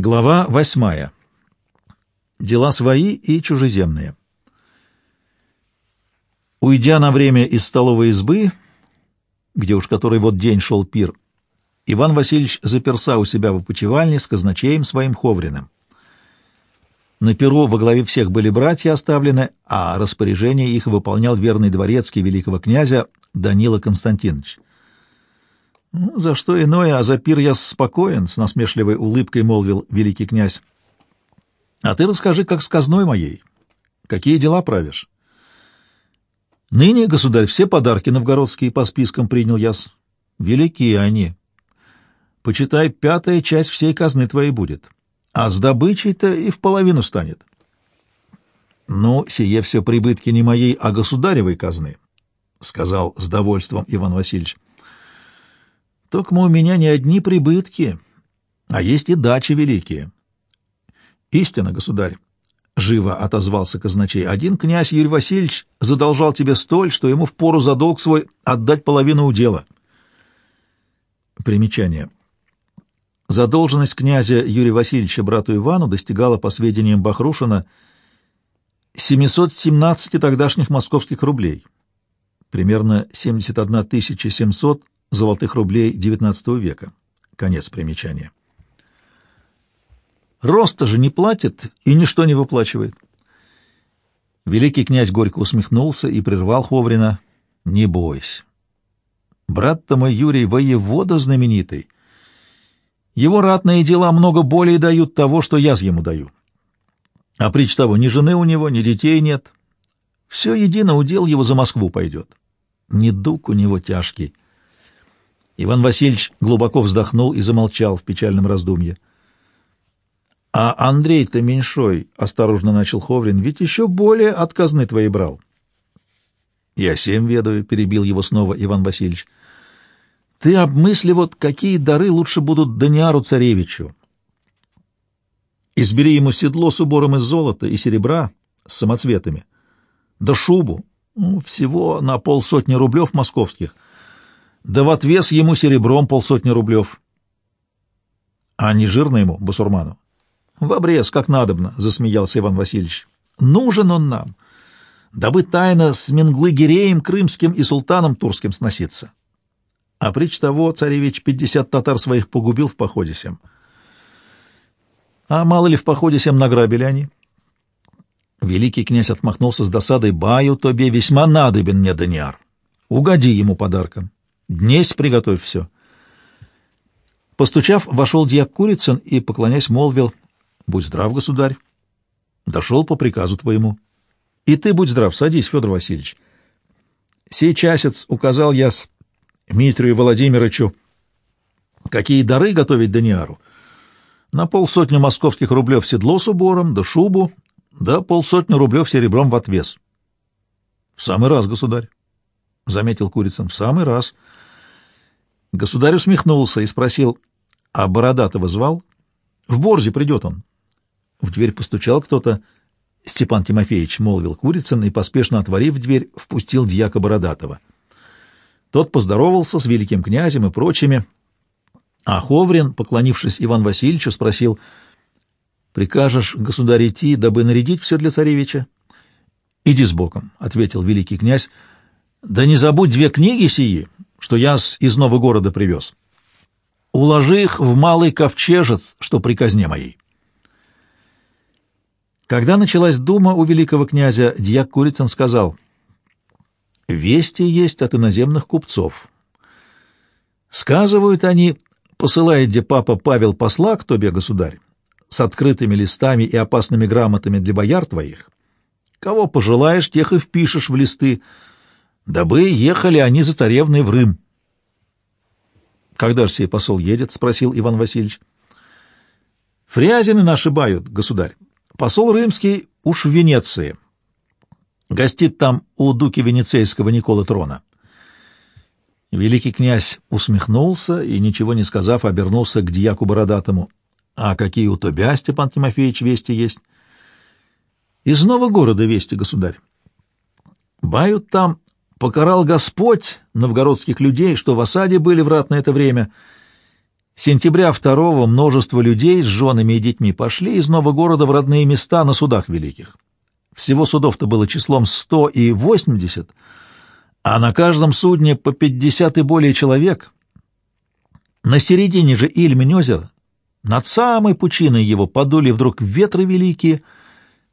Глава восьмая. Дела свои и чужеземные. Уйдя на время из столовой избы, где уж который вот день шел пир, Иван Васильевич заперся у себя в опочивальне с казначеем своим Ховриным. На перу во главе всех были братья оставлены, а распоряжение их выполнял верный дворецкий великого князя Данила Константинович. «Ну, «За что иное, а за пир я спокоен», — с насмешливой улыбкой молвил великий князь. «А ты расскажи, как сказной моей. Какие дела правишь?» «Ныне, государь, все подарки новгородские по спискам принял яс. Великие они. Почитай, пятая часть всей казны твоей будет» а с добычей-то и в половину станет. Ну, сие все прибытки не моей, а государевой казны, — сказал с довольством Иван Васильевич. Только у меня не одни прибытки, а есть и дачи великие. Истинно, государь, — живо отозвался казначей, — один князь Юрий Васильевич задолжал тебе столь, что ему впору за долг свой отдать половину удела. Примечание. Задолженность князя Юрия Васильевича брату Ивану достигала, по сведениям Бахрушина, 717 тогдашних московских рублей, примерно 71 700 золотых рублей XIX века. Конец примечания. Роста же не платит и ничто не выплачивает. Великий князь горько усмехнулся и прервал Ховрина. «Не бойся. Брат-то мой Юрий воевода знаменитый». Его ратные дела много более дают того, что я ему даю. А прич того, ни жены у него, ни детей нет. Все едино удел его за Москву пойдет. Недуг у него тяжкий. Иван Васильевич глубоко вздохнул и замолчал в печальном раздумье. — А Андрей-то меньшой, — осторожно начал Ховрин, — ведь еще более отказны твои брал. — Я семь ведаю, — перебил его снова Иван Васильевич. — ты обмысли вот, какие дары лучше будут Даниару царевичу. Избери ему седло с убором из золота и серебра с самоцветами, да шубу, ну, всего на полсотни рублев московских, да в отвес ему серебром полсотни рублев. А не жирно ему, басурману? В обрез, как надобно, — засмеялся Иван Васильевич. Нужен он нам, дабы тайно с Менглы-Гиреем крымским и султаном турским сноситься. А прич того царевич пятьдесят татар своих погубил в походе сем. А мало ли в походе сем награбили они? Великий князь отмахнулся с досадой. «Баю тебе весьма надобен мне, Даниар. Угоди ему подарком. Днесь приготовь все». Постучав, вошел дьяк Курицын и, поклонясь, молвил, «Будь здрав, государь. Дошел по приказу твоему. И ты будь здрав, садись, Федор Васильевич. Сей часец указал я с Дмитрию Владимировичу, какие дары готовить Даниару. На полсотни московских рублев седло с убором, да шубу, да полсотни рублев серебром в отвес. — В самый раз, государь, — заметил Курицын, — в самый раз. Государь усмехнулся и спросил, — а Бородатого звал? — В Борзе придет он. В дверь постучал кто-то. Степан Тимофеевич молвил Курицын и, поспешно отворив дверь, впустил дьяка Бородатого. — тот поздоровался с великим князем и прочими, а Ховрин, поклонившись Иван Васильевичу, спросил, «Прикажешь, государь, идти, дабы нарядить все для царевича?» «Иди с боком», — ответил великий князь, «да не забудь две книги сии, что я из нового города привез. Уложи их в малый ковчежец, что при казне моей». Когда началась дума у великого князя, дьяк Курицын сказал — Вести есть от иноземных купцов. Сказывают они, посылает где папа Павел посла к тебе, государь, с открытыми листами и опасными грамотами для бояр твоих. Кого пожелаешь, тех и впишешь в листы, дабы ехали они за царевной в Рым. «Когда же сей посол едет?» — спросил Иван Васильевич. «Фрязины наши бают, государь. Посол римский уж в Венеции». Гостит там у дуки венецейского Никола Трона. Великий князь усмехнулся и, ничего не сказав, обернулся к дьяку Бородатому. — А какие у тебя, Степан Тимофеевич, вести есть? — Из нового города вести, государь. Бают там, покарал Господь новгородских людей, что в осаде были в ратное это время. Сентября второго множество людей с женами и детьми пошли из нового города в родные места на судах великих. Всего судов-то было числом сто и восемьдесят, а на каждом судне по пятьдесят и более человек. На середине же Ильмень-озера, над самой пучиной его, подули вдруг ветры великие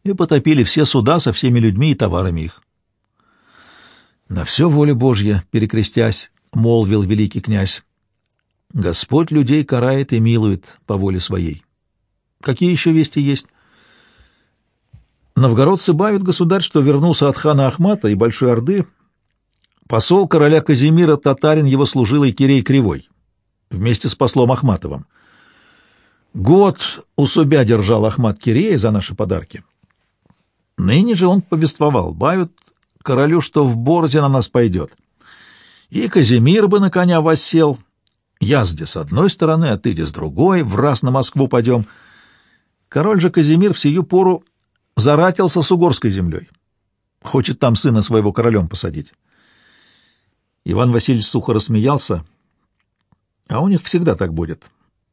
и потопили все суда со всеми людьми и товарами их. «На все воля Божья, перекрестясь», — молвил великий князь, — «Господь людей карает и милует по воле своей». Какие еще вести есть? Новгородцы бавят государь, что вернулся от хана Ахмата и Большой Орды посол короля Казимира татарин его служилый Кирей Кривой вместе с послом Ахматовым. Год у себя держал Ахмат Кирея за наши подарки. Ныне же он повествовал, бавят королю, что в борзе на нас пойдет. И Казимир бы на коня воссел. Я с одной стороны, а ты с другой, в раз на Москву пойдем. Король же Казимир в сию пору заратился с угорской землей. Хочет там сына своего королем посадить. Иван Васильевич сухо рассмеялся. А у них всегда так будет.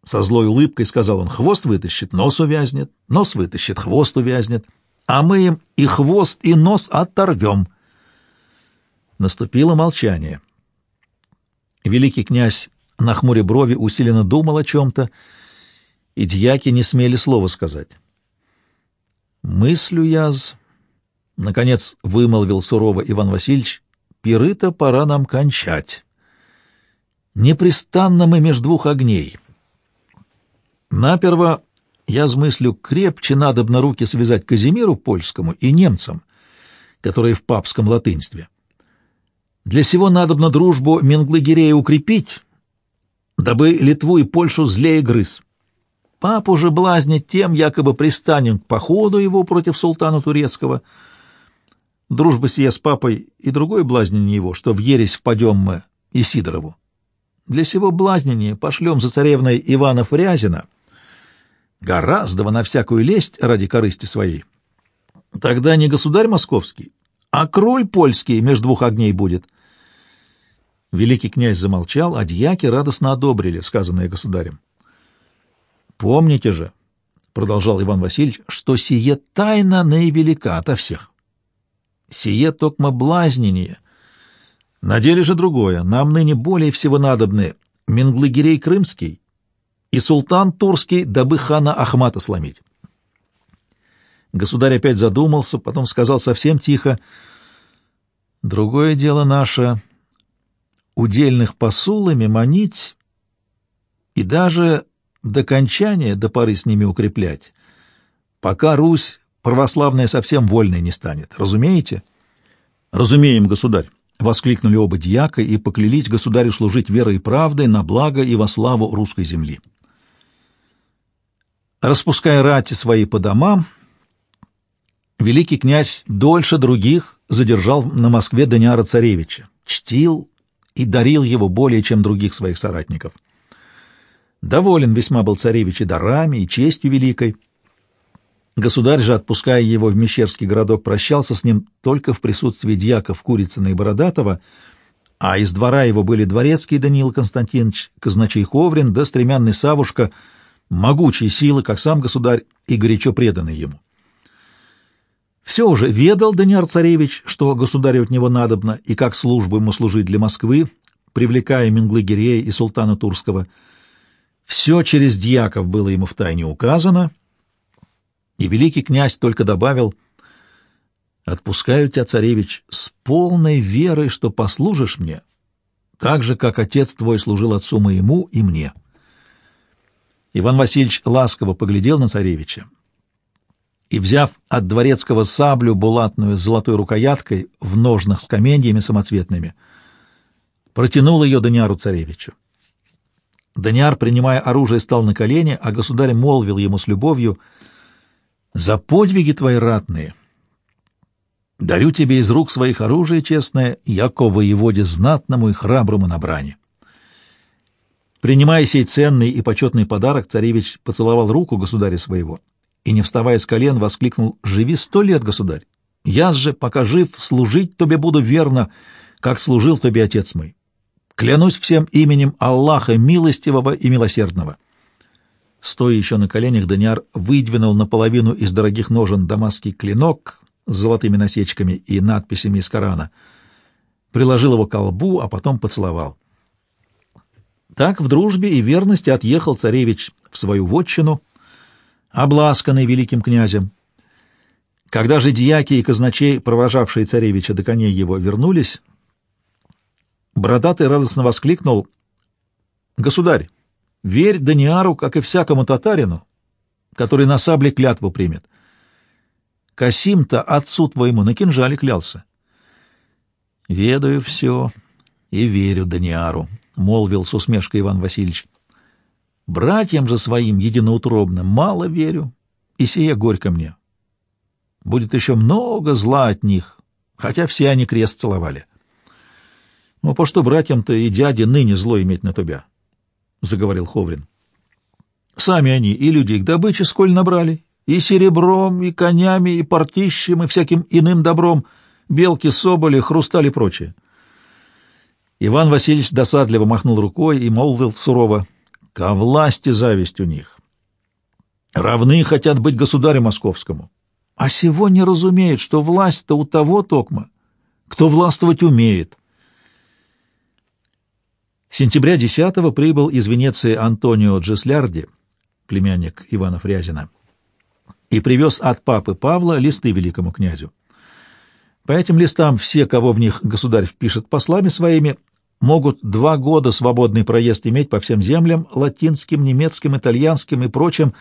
Со злой улыбкой сказал он, хвост вытащит, нос увязнет, нос вытащит, хвост увязнет, а мы им и хвост, и нос оторвем. Наступило молчание. Великий князь на хмуре брови усиленно думал о чем-то, и дьяки не смели слова сказать. «Мыслю я з...» — наконец вымолвил сурово Иван Васильевич. «Пиры-то пора нам кончать. Непрестанно мы меж двух огней. Наперво я смыслю крепче надо на руки связать Казимиру польскому и немцам, которые в папском латынстве. Для сего надобно дружбу Менглы-Гирея укрепить, дабы Литву и Польшу злее грыз. Папу же блазнить тем, якобы пристанем к походу его против султана турецкого. Дружба сия с папой и другое блазнение его, что в ересь впадем мы и Сидорову. Для сего блазнения пошлем за царевной Ивана Фрязина, гораздо на всякую лесть ради корысти своей. Тогда не государь московский, а кроль польский между двух огней будет. Великий князь замолчал, а дьяки радостно одобрили сказанное государем. «Помните же, — продолжал Иван Васильевич, — что сие тайна наивелика ото всех. Сие токмо блазнение. На деле же другое. Нам ныне более всего надобны Менглыгирей Крымский и султан Турский, дабы хана Ахмата сломить». Государь опять задумался, потом сказал совсем тихо, «Другое дело наше — удельных посулами манить и даже до кончания до поры с ними укреплять, пока Русь православная совсем вольной не станет. Разумеете? Разумеем, государь. — воскликнули оба дьяка и поклялись государю служить верой и правдой на благо и во славу русской земли. Распуская рати свои по домам, великий князь дольше других задержал на Москве Даниара Царевича, чтил, и дарил его более, чем других своих соратников. Доволен весьма был царевич и дарами, и честью великой. Государь же, отпуская его в Мещерский городок, прощался с ним только в присутствии дьяков Курицына и Бородатого, а из двора его были дворецкий Даниил Константинович, казначей Ховрин да стремянный Савушка, могучие силы, как сам государь, и горячо преданный ему. Все уже ведал Даниар Царевич, что государю от него надобно, и как службу ему служить для Москвы, привлекая Менглы-Гирея и султана Турского. Все через дьяков было ему втайне указано, и великий князь только добавил «Отпускаю тебя, царевич, с полной верой, что послужишь мне, так же, как отец твой служил отцу моему и мне». Иван Васильевич ласково поглядел на царевича и, взяв от дворецкого саблю булатную с золотой рукояткой в ножнах с каменьями самоцветными, протянул ее Даниару царевичу. Даниар, принимая оружие, стал на колени, а государь молвил ему с любовью «За подвиги твои ратные! Дарю тебе из рук своих оружие честное, яко воеводе знатному и храброму на брани». Принимая сей ценный и почетный подарок, царевич поцеловал руку государя своего и, не вставая с колен, воскликнул «Живи сто лет, государь! Я же, пока жив, служить тебе буду верно, как служил тебе отец мой. Клянусь всем именем Аллаха, милостивого и милосердного. Стоя еще на коленях, Даниар выдвинул наполовину из дорогих ножен дамасский клинок с золотыми насечками и надписями из Корана, приложил его к колбу, а потом поцеловал. Так в дружбе и верности отъехал царевич в свою вотчину, обласканный великим князем. Когда же дьяки и казначей, провожавшие царевича до коней его, вернулись, Бородатый радостно воскликнул, «Государь, верь Даниару, как и всякому татарину, который на сабле клятву примет. Касим-то отцу твоему на кинжале клялся». «Ведаю все и верю Даниару», — молвил с усмешкой Иван Васильевич. «Братьям же своим единоутробным мало верю, и сие горько мне. Будет еще много зла от них, хотя все они крест целовали». Ну, по что братьям-то и дяде ныне зло иметь на тебя? — заговорил Ховрин. — Сами они и людей к добыче сколь набрали, и серебром, и конями, и портищем, и всяким иным добром, белки, соболи, хрустали и прочее. Иван Васильевич досадливо махнул рукой и молвил сурово, — ко власти зависть у них. Равны хотят быть государю московскому. А сего не разумеют, что власть-то у того токма, кто властвовать умеет. — сентября 10 прибыл из Венеции Антонио Джеслярди, племянник Ивана Фрязина, и привез от папы Павла листы великому князю. По этим листам все, кого в них государь впишет послами своими, могут два года свободный проезд иметь по всем землям, латинским, немецким, итальянским и прочим,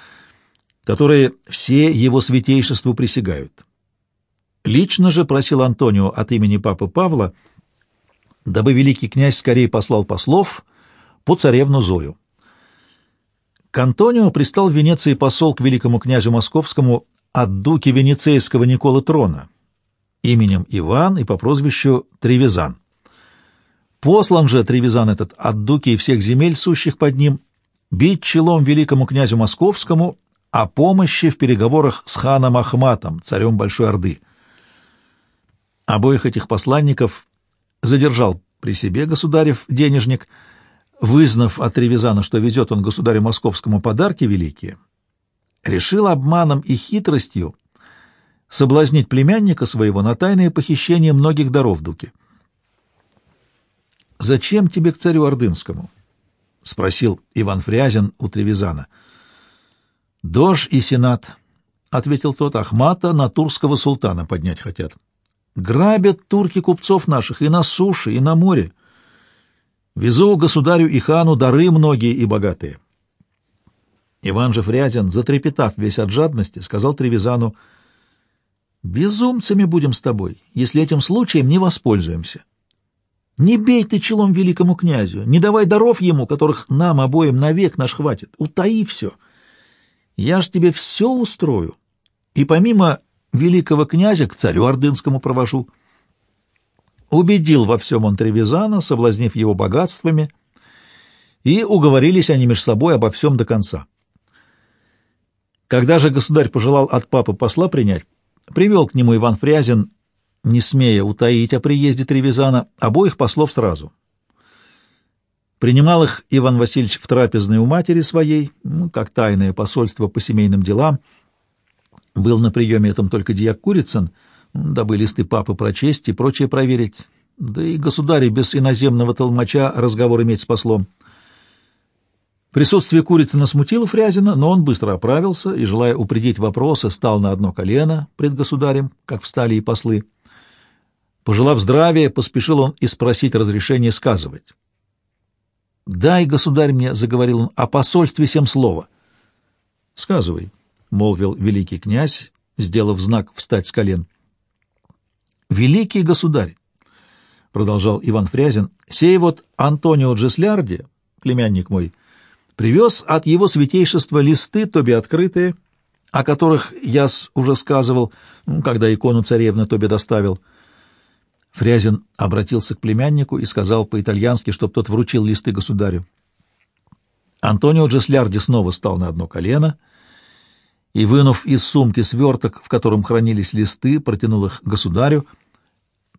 которые все его святейшеству присягают. Лично же просил Антонио от имени папы Павла — дабы великий князь скорее послал послов по царевну Зою. К Антонио пристал в Венеции посол к великому князю московскому от дуки венецейского Николы Трона, именем Иван и по прозвищу Тревизан. Послан же Тревизан этот от дуки и всех земель, сущих под ним, бить челом великому князю московскому о помощи в переговорах с ханом Ахматом, царем Большой Орды. Обоих этих посланников задержал при себе государев денежник, вызнав от Ревизана, что везет он государю московскому подарки великие, решил обманом и хитростью соблазнить племянника своего на тайное похищение многих даров Дуки. «Зачем тебе к царю Ордынскому?» — спросил Иван Фрязин у Тревизана. «Дож и сенат», — ответил тот, — «Ахмата на турского султана поднять хотят». Грабят турки купцов наших и на суше, и на море. Везу государю и хану дары многие и богатые. Иван же Фрязин, затрепетав весь от жадности, сказал Тревизану, «Безумцами будем с тобой, если этим случаем не воспользуемся. Не бей ты челом великому князю, не давай даров ему, которых нам обоим навек наш хватит, утаи все. Я ж тебе все устрою, и помимо великого князя к царю ордынскому провожу. Убедил во всем он Тревизана, соблазнив его богатствами, и уговорились они между собой обо всем до конца. Когда же государь пожелал от папы посла принять, привел к нему Иван Фрязин, не смея утаить о приезде Тревизана, обоих послов сразу. Принимал их Иван Васильевич в трапезной у матери своей, ну, как тайное посольство по семейным делам — был на приеме этом только дьяк Курицын, дабы листы папы прочесть и прочее проверить, да и государь без иноземного толмача разговор иметь с послом. Присутствие Курицына смутило Фрязина, но он быстро оправился и, желая упредить вопросы, стал на одно колено пред государем, как встали и послы. Пожелав здравия, поспешил он и спросить разрешения сказывать. «Дай, государь, мне, — заговорил он, — о посольстве семь слова». «Сказывай», молвил великий князь, сделав знак встать с колен. «Великий государь!» — продолжал Иван Фрязин. «Сей вот Антонио Джеслярди, племянник мой, привез от его святейшества листы, тоби открытые, о которых я уже сказывал, когда икону царевны тоби доставил». Фрязин обратился к племяннику и сказал по-итальянски, чтоб тот вручил листы государю. Антонио Джеслярди снова стал на одно колено — и, вынув из сумки сверток, в котором хранились листы, протянул их государю.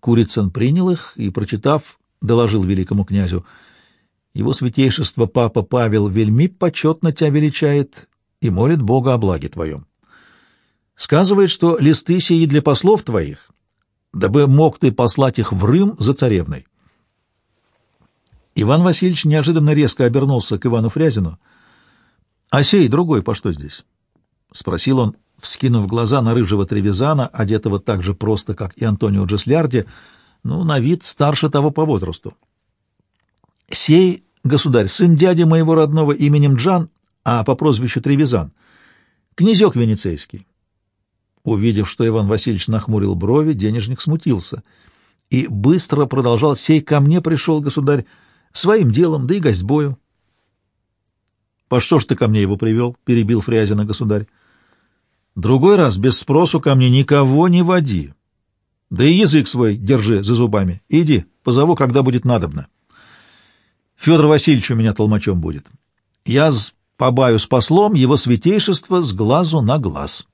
Курицын принял их и, прочитав, — доложил великому князю. «Его святейшество папа Павел вельми почетно тебя величает и молит Бога о благе твоем. Сказывает, что листы сии для послов твоих, дабы мог ты послать их в Рим за царевной». Иван Васильевич неожиданно резко обернулся к Ивану Фрязину. «А сей другой по что здесь?» — спросил он, вскинув глаза на рыжего Тревизана, одетого так же просто, как и Антонио Джеслярди, ну, на вид старше того по возрасту. «Сей, государь, сын дяди моего родного именем Джан, а по прозвищу Тревизан, князек венецейский». Увидев, что Иван Васильевич нахмурил брови, денежник смутился и быстро продолжал «Сей ко мне пришел, государь, своим делом, да и гостьбою». «По что ж ты ко мне его привел?» — перебил Фрязина государь. «Другой раз без спросу ко мне никого не води. Да и язык свой держи за зубами. Иди, позову, когда будет надобно. Федор Васильевич у меня толмачом будет. Я побаю с послом его святейшество с глазу на глаз».